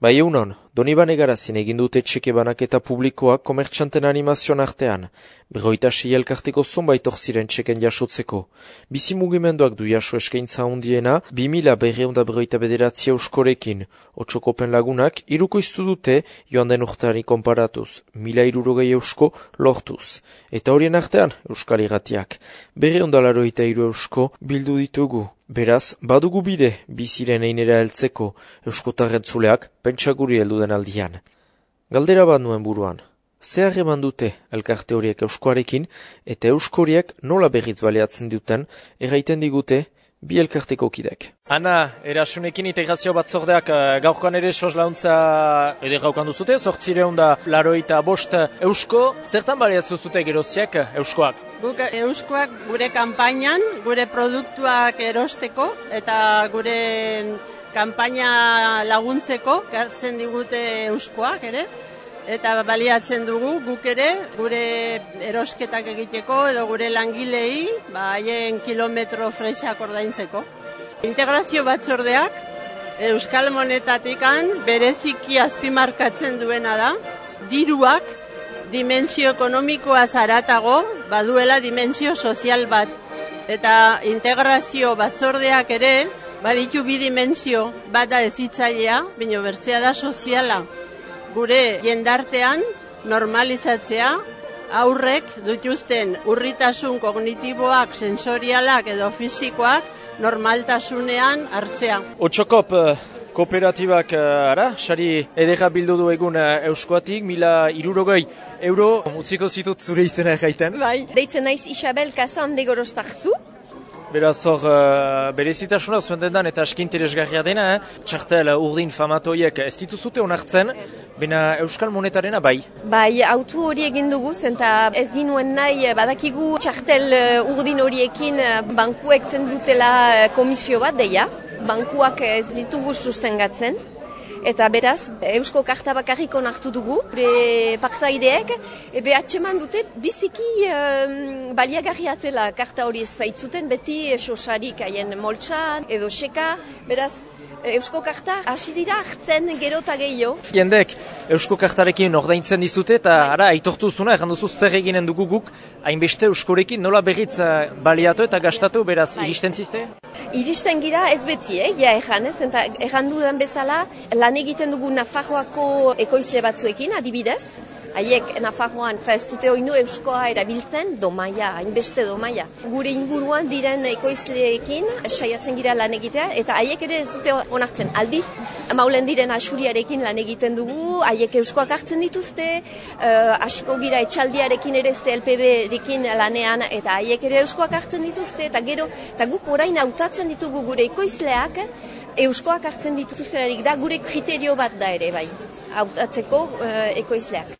Bai egunon, Donibane garazin egin dute txeke banaketa publikoak komertxanten animazioan artean. Berroita sei elkarteko zonbait ziren txeken jasotzeko. Bizi mugimenduak du jaso eskaintza hundiena, 2000 berreunda berroita bederatzi euskorekin. Otsokopen lagunak, iruko iztu dute, joan den urteari konparatuz, mila irurogei eusko lortuz. Eta horien artean, euskal iratiak. Berreunda laroita iru eusko bildu ditugu. Beraz, badugu bide, biziren einera heltzeko, euskotarren zuleak, pentsaguri heldu aldian. Galdera bat nuen buruan. Ze harreman dute elkarte horiek euskoarekin, eta euskoriek nola berriz baliatzen duten, erraiten digute, bi elkarteko kidek. Ana, erasunekin integrazio bat zordeak uh, gaurkoan ere sos launtza ere gaukan duzute, sortzireun da laroita bost eusko, zertan baliatzen duzute geroziak euskoak? Guk euskoak gure kanpainan, gure produktuak erosteko eta gure kanpaina laguntzeko, gartzen digute euskoak ere, eta baliatzen dugu guk ere gure erosketak egiteko edo gure langilei ba haien kilometro fresak ordaintzeko. Integrazio batzordeak Euskal Monetatikan bereziki azpimarkatzen duena da diruak dimensio ekonomikoa zaratago baduela dimensio sozial bat eta integrazio batzordeak ere baditu bi dimensio bada ezitzailea, baina bertzea da soziala gure jendartean normalizatzea aurrek dituzten urritasun kognitiboak, sensorialak edo fisikoak normaltasunean hartzea. Otxokop uh, kooperatibak uh, ara, sari edera bildu du egun uh, euskoatik, mila irurogei euro, utziko zitut zure izena egiten. Bai, deitzen naiz Isabel Kazan degorostakzu, Beraz hor, uh, berezitasuna zuen dendan eta aski interesgarria dena, eh? txartel uh, urdin famatoiek ez dituzute onartzen, bena Euskal Monetarena bai? Bai, autu hori egin dugu, zenta ez ginuen nahi badakigu txartel urdin horiekin bankuek dutela komisio bat deia, bankuak ez ditugu sustengatzen. Eta beraz, Eusko karta bakarrik onartu dugu, gure parzaideek, ebe atseman dute biziki um, baliagarria zela karta hori ez baitzuten, beti esosarik haien moltsan edo seka, beraz, Eusko karta hasi dira hartzen gero eta gehiago. Jendek, Eusko kartarekin ordaintzen dizute eta ara, aitortu zuna, erran duzu zer eginen dugu guk, hainbeste Euskorekin nola berriz eh, baliatu eta gastatu, beraz, bai. iristen ziste? Iristen gira ez beti, eh? ja erran ez, eta erran dudan bezala, lan egiten dugu Nafarroako ekoizle batzuekin, adibidez, haiek Nafarroan ez dute oinu euskoa erabiltzen domaia, hainbeste domaia. Gure inguruan diren ekoizleekin saiatzen gira lan egitea eta haiek ere ez dute onartzen. Aldiz, maulen diren asuriarekin lan egiten dugu, haiek euskoak hartzen dituzte, uh, hasiko gira etxaldiarekin ere CLPB-rekin lanean eta haiek ere euskoak hartzen dituzte eta gero, eta guk orain hautatzen ditugu gure ekoizleak, euskoak hartzen dituzerarik da gure kriterio bat da ere bai, hautatzeko uh, ekoizleak.